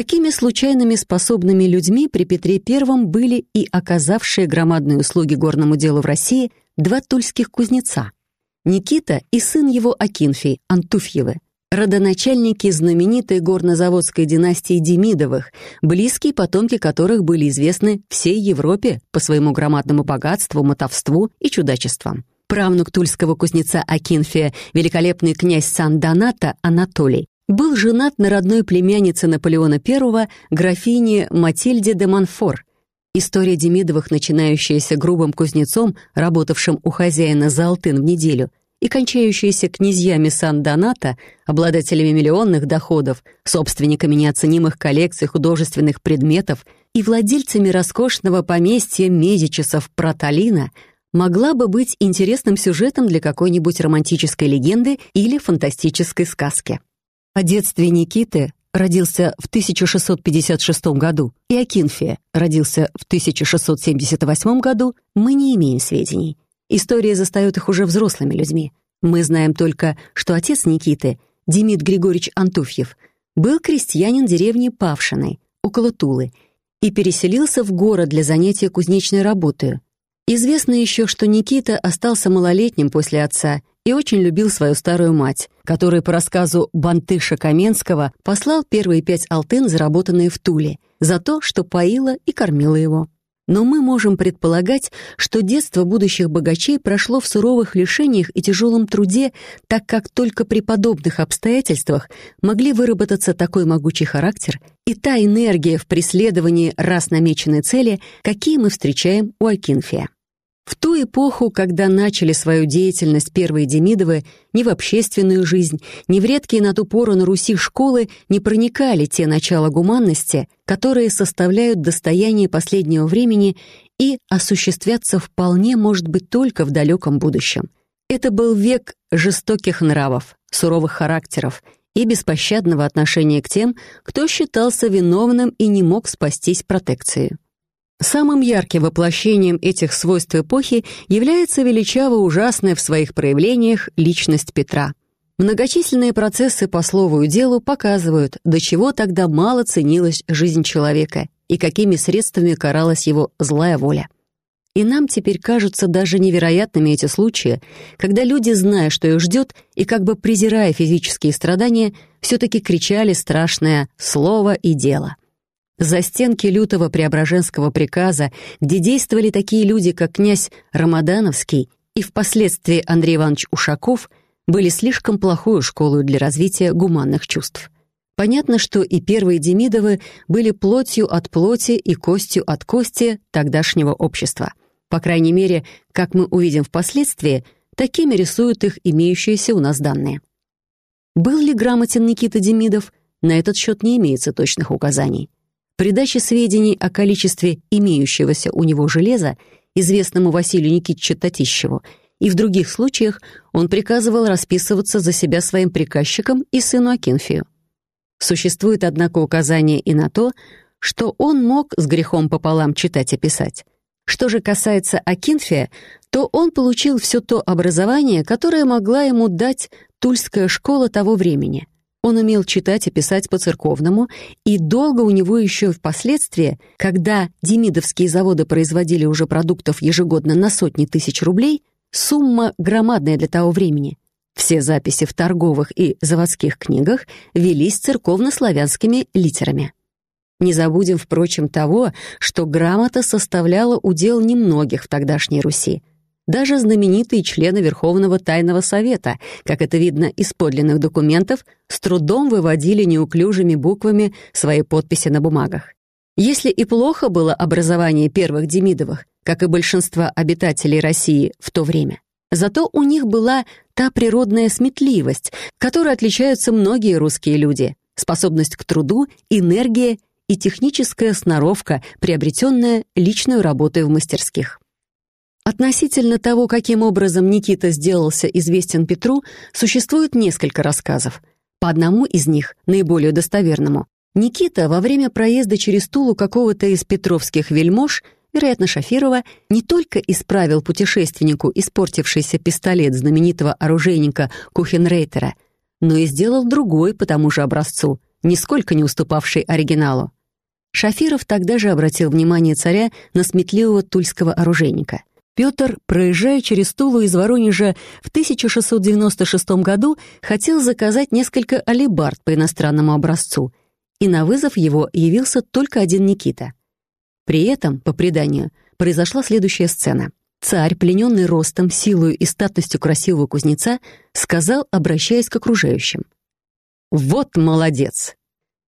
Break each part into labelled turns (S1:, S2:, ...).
S1: Такими случайными способными людьми при Петре I были и оказавшие громадные услуги горному делу в России два тульских кузнеца — Никита и сын его Акинфий, Антуфьевы, родоначальники знаменитой горнозаводской династии Демидовых, близкие потомки которых были известны всей Европе по своему громадному богатству, мотовству и чудачествам. Правнук тульского кузнеца Акинфия, великолепный князь Сан-Доната Анатолий, был женат на родной племяннице Наполеона I, графине Матильде де Монфор. История Демидовых, начинающаяся грубым кузнецом, работавшим у хозяина за алтын в неделю, и кончающаяся князьями Сан-Доната, обладателями миллионных доходов, собственниками неоценимых коллекций художественных предметов и владельцами роскошного поместья Медичесов Проталина, могла бы быть интересным сюжетом для какой-нибудь романтической легенды или фантастической сказки. О детстве Никиты родился в 1656 году и Акинфия родился в 1678 году, мы не имеем сведений. История застает их уже взрослыми людьми. Мы знаем только, что отец Никиты, Демид Григорьевич Антуфьев, был крестьянин деревни Павшиной, около Тулы, и переселился в город для занятия кузнечной работой. Известно еще, что Никита остался малолетним после отца и очень любил свою старую мать, которая, по рассказу Бантыша Каменского, послал первые пять алтын, заработанные в Туле, за то, что поила и кормила его. Но мы можем предполагать, что детство будущих богачей прошло в суровых лишениях и тяжелом труде, так как только при подобных обстоятельствах могли выработаться такой могучий характер и та энергия в преследовании раз намеченной цели, какие мы встречаем у Акинфия. В ту эпоху, когда начали свою деятельность первые Демидовы, ни в общественную жизнь, ни в редкие на ту пору на Руси школы не проникали те начала гуманности, которые составляют достояние последнего времени и осуществятся вполне, может быть, только в далеком будущем. Это был век жестоких нравов, суровых характеров и беспощадного отношения к тем, кто считался виновным и не мог спастись протекцией. Самым ярким воплощением этих свойств эпохи является величаво ужасная в своих проявлениях личность Петра. Многочисленные процессы по слову и делу показывают, до чего тогда мало ценилась жизнь человека и какими средствами каралась его злая воля. И нам теперь кажутся даже невероятными эти случаи, когда люди, зная, что их ждет, и как бы презирая физические страдания, все-таки кричали страшное «слово и дело». За стенки лютого преображенского приказа, где действовали такие люди, как князь Рамадановский и впоследствии Андрей Иванович Ушаков, были слишком плохой школой для развития гуманных чувств. Понятно, что и первые Демидовы были плотью от плоти и костью от кости тогдашнего общества. По крайней мере, как мы увидим впоследствии, такими рисуют их имеющиеся у нас данные. Был ли грамотен Никита Демидов? На этот счет не имеется точных указаний. При даче сведений о количестве имеющегося у него железа известному Василию Никитичу Татищеву и в других случаях он приказывал расписываться за себя своим приказчикам и сыну Акинфию. Существует, однако, указание и на то, что он мог с грехом пополам читать и писать. Что же касается Акинфия, то он получил все то образование, которое могла ему дать Тульская школа того времени — он умел читать и писать по-церковному, и долго у него еще впоследствии, когда демидовские заводы производили уже продуктов ежегодно на сотни тысяч рублей, сумма громадная для того времени. Все записи в торговых и заводских книгах велись церковно-славянскими литерами. Не забудем, впрочем, того, что грамота составляла удел немногих в тогдашней Руси, даже знаменитые члены Верховного Тайного Совета, как это видно из подлинных документов, с трудом выводили неуклюжими буквами свои подписи на бумагах. Если и плохо было образование первых Демидовых, как и большинства обитателей России в то время, зато у них была та природная сметливость, которой отличаются многие русские люди, способность к труду, энергия и техническая сноровка, приобретенная личной работой в мастерских. Относительно того, каким образом Никита сделался известен Петру, существует несколько рассказов. По одному из них, наиболее достоверному, Никита во время проезда через Тулу какого-то из петровских вельмож, вероятно, Шафирова, не только исправил путешественнику испортившийся пистолет знаменитого оружейника Кухенрейтера, но и сделал другой по тому же образцу, нисколько не уступавший оригиналу. Шафиров тогда же обратил внимание царя на сметливого тульского оружейника. Петр, проезжая через Тулу из Воронежа в 1696 году, хотел заказать несколько алибард по иностранному образцу, и на вызов его явился только один Никита. При этом, по преданию, произошла следующая сцена. Царь, плененный ростом, силою и статностью красивого кузнеца, сказал, обращаясь к окружающим. «Вот молодец!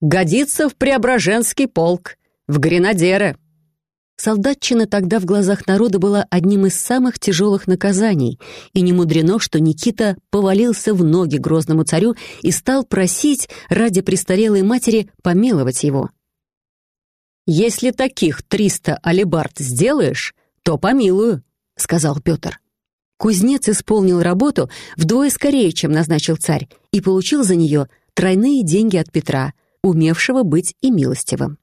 S1: Годится в Преображенский полк, в гренадеры!» Солдатчина тогда в глазах народа была одним из самых тяжелых наказаний, и не мудрено, что Никита повалился в ноги грозному царю и стал просить ради престарелой матери помиловать его. «Если таких триста алибард сделаешь, то помилую», — сказал Петр. Кузнец исполнил работу вдвое скорее, чем назначил царь, и получил за нее тройные деньги от Петра, умевшего быть и милостивым.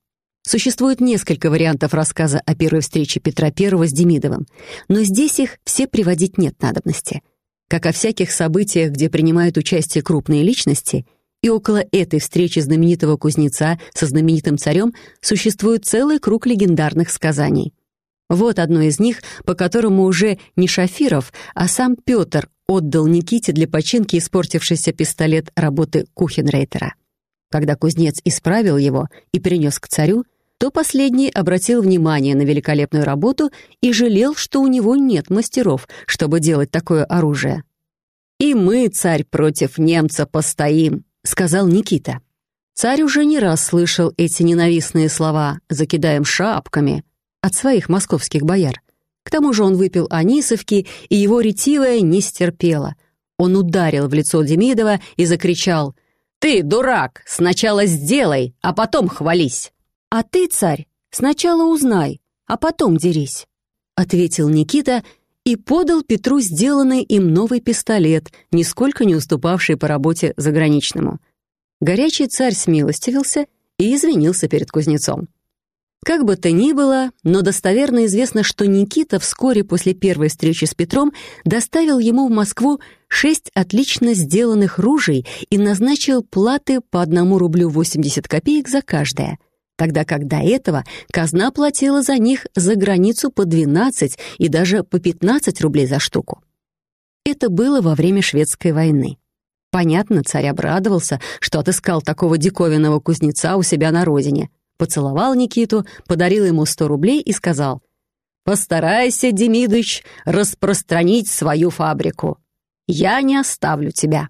S1: Существует несколько вариантов рассказа о первой встрече Петра I с Демидовым, но здесь их все приводить нет надобности. Как о всяких событиях, где принимают участие крупные личности, и около этой встречи знаменитого кузнеца со знаменитым царем существует целый круг легендарных сказаний. Вот одно из них, по которому уже не Шафиров, а сам Петр отдал Никите для починки испортившийся пистолет работы Кухенрейтера. Когда кузнец исправил его и принес к царю, то последний обратил внимание на великолепную работу и жалел, что у него нет мастеров, чтобы делать такое оружие. «И мы, царь, против немца постоим», — сказал Никита. Царь уже не раз слышал эти ненавистные слова «закидаем шапками» от своих московских бояр. К тому же он выпил анисовки, и его ретивая не стерпела. Он ударил в лицо Демидова и закричал — «Ты, дурак, сначала сделай, а потом хвались!» «А ты, царь, сначала узнай, а потом дерись», — ответил Никита и подал Петру сделанный им новый пистолет, нисколько не уступавший по работе заграничному. Горячий царь смилостивился и извинился перед кузнецом. Как бы то ни было, но достоверно известно, что Никита вскоре после первой встречи с Петром доставил ему в Москву шесть отлично сделанных ружей и назначил платы по одному рублю 80 копеек за каждое, тогда как до этого казна платила за них за границу по 12 и даже по 15 рублей за штуку. Это было во время шведской войны. Понятно, царь обрадовался, что отыскал такого диковинного кузнеца у себя на родине — поцеловал Никиту, подарил ему сто рублей и сказал, «Постарайся, Демидыч, распространить свою фабрику. Я не оставлю тебя».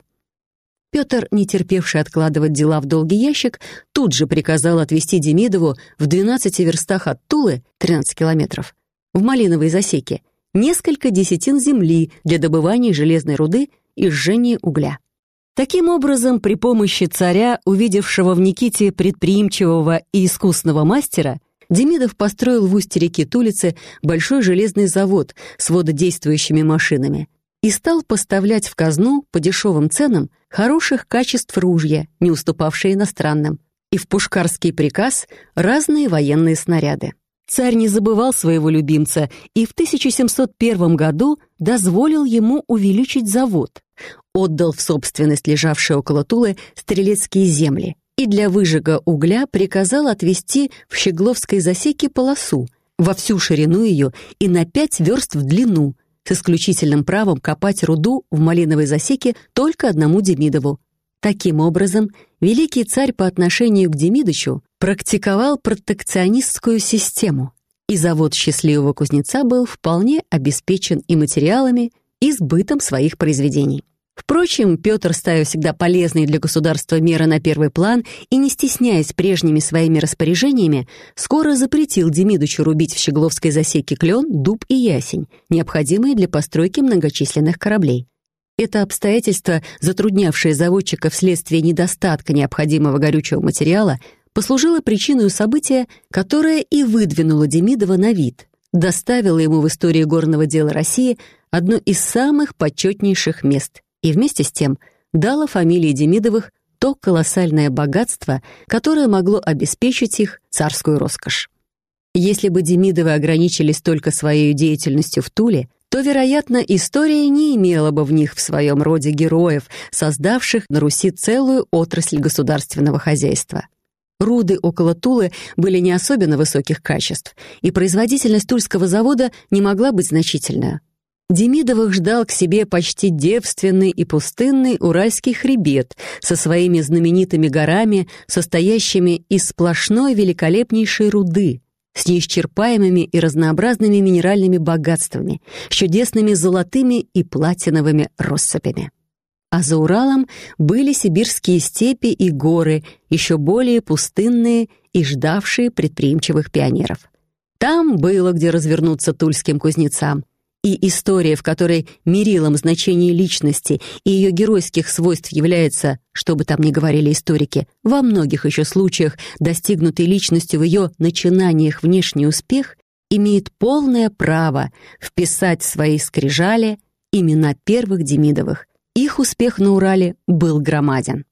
S1: Петр, не терпевший откладывать дела в долгий ящик, тут же приказал отвезти Демидову в 12 верстах от Тулы, 13 километров, в Малиновой засеке, несколько десятин земли для добывания железной руды и сжения угля. Таким образом, при помощи царя, увидевшего в Никите предприимчивого и искусного мастера, Демидов построил в устье реки Тулицы большой железный завод с вододействующими машинами и стал поставлять в казну по дешевым ценам хороших качеств ружья, не уступавшие иностранным, и в пушкарский приказ разные военные снаряды. Царь не забывал своего любимца и в 1701 году дозволил ему увеличить завод, отдал в собственность лежавшие около Тулы стрелецкие земли и для выжига угля приказал отвести в Щегловской засеке полосу во всю ширину ее и на пять верст в длину с исключительным правом копать руду в малиновой засеке только одному Демидову. Таким образом, великий царь по отношению к Демидычу практиковал протекционистскую систему, и завод счастливого кузнеца был вполне обеспечен и материалами, и сбытом своих произведений. Впрочем, Петр, ставя всегда полезные для государства меры на первый план и не стесняясь прежними своими распоряжениями, скоро запретил Демидычу рубить в Щегловской засеке клен, дуб и ясень, необходимые для постройки многочисленных кораблей. Это обстоятельство, затруднявшее заводчика вследствие недостатка необходимого горючего материала, послужило причиной события, которое и выдвинуло Демидова на вид, доставило ему в истории горного дела России одно из самых почетнейших мест и вместе с тем дало фамилии Демидовых то колоссальное богатство, которое могло обеспечить их царскую роскошь. Если бы Демидовы ограничились только своей деятельностью в Туле, то, вероятно, история не имела бы в них в своем роде героев, создавших на Руси целую отрасль государственного хозяйства. Руды около Тулы были не особенно высоких качеств, и производительность тульского завода не могла быть значительная. Демидовых ждал к себе почти девственный и пустынный Уральский хребет со своими знаменитыми горами, состоящими из сплошной великолепнейшей руды, с неисчерпаемыми и разнообразными минеральными богатствами, с чудесными золотыми и платиновыми россыпями. А за Уралом были сибирские степи и горы, еще более пустынные и ждавшие предприимчивых пионеров. Там было где развернуться тульским кузнецам, и история, в которой мерилом значение личности и ее геройских свойств является, что бы там ни говорили историки, во многих еще случаях достигнутый личностью в ее начинаниях внешний успех, имеет полное право вписать в свои скрижали имена первых Демидовых. Их успех на Урале был громаден.